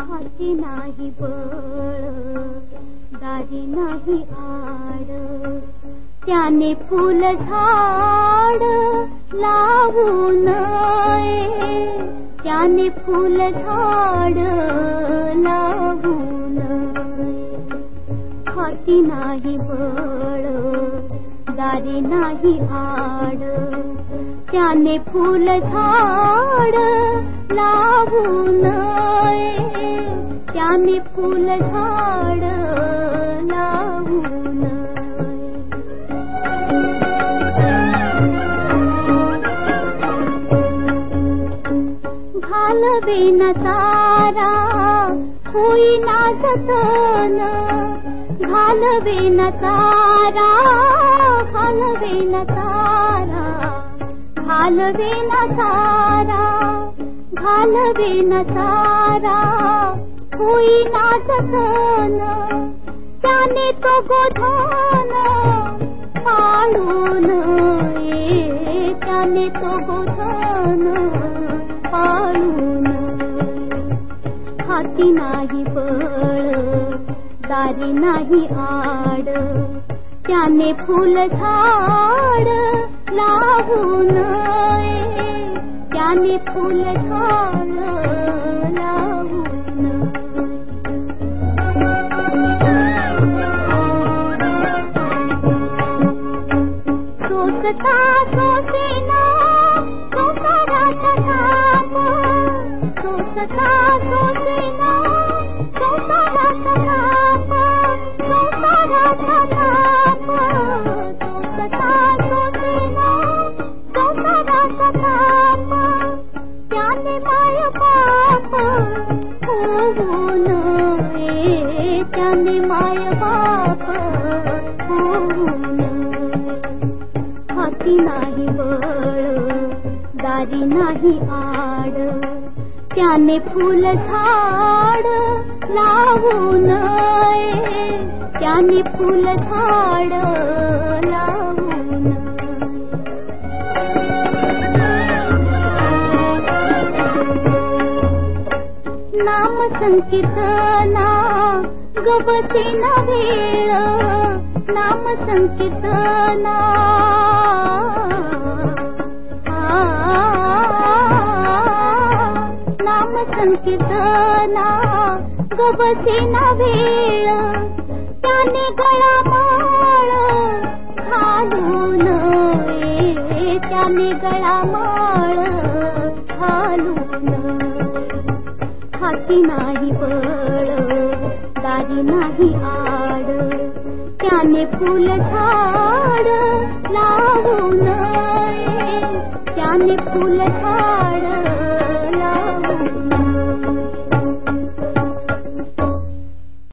हाती नाही बळ दारी नाही आड. त्याने फुल झाड लावू नये. त्याने फुल झाड लावू नये. हाती नाही बळ दारी नाही आड त्याने फुल झाड लावू नये. त्याने फुल झाड लावू नये. घालवेन होईना जतन घालवेन तारा घालवेन तारा घालवेन तारा घालवेन तारा होईना जतन त्याने तो गोधन ये त्याने तो गोधन हाती नाही बळ दारी नाही आड त्याने फुल झाड लावू नये. त्याने फुल झाड नये. सोसता सोसेना संसाराचा थाप सोसता सोसेना माय बाप हाती नाही बळ दारी नाही आड त्याने फुल झाड लावू नये त्याने फुल झाड लावू नये नाम संकीर्तना गवते ना. वेळ नाम संकीर्तना नाम संकीर्तना त्याने गळा माळ घालून हाती नाही बळ दारी नाही आड. त्याने फुल झाड लावू नये. त्याने फुल झाड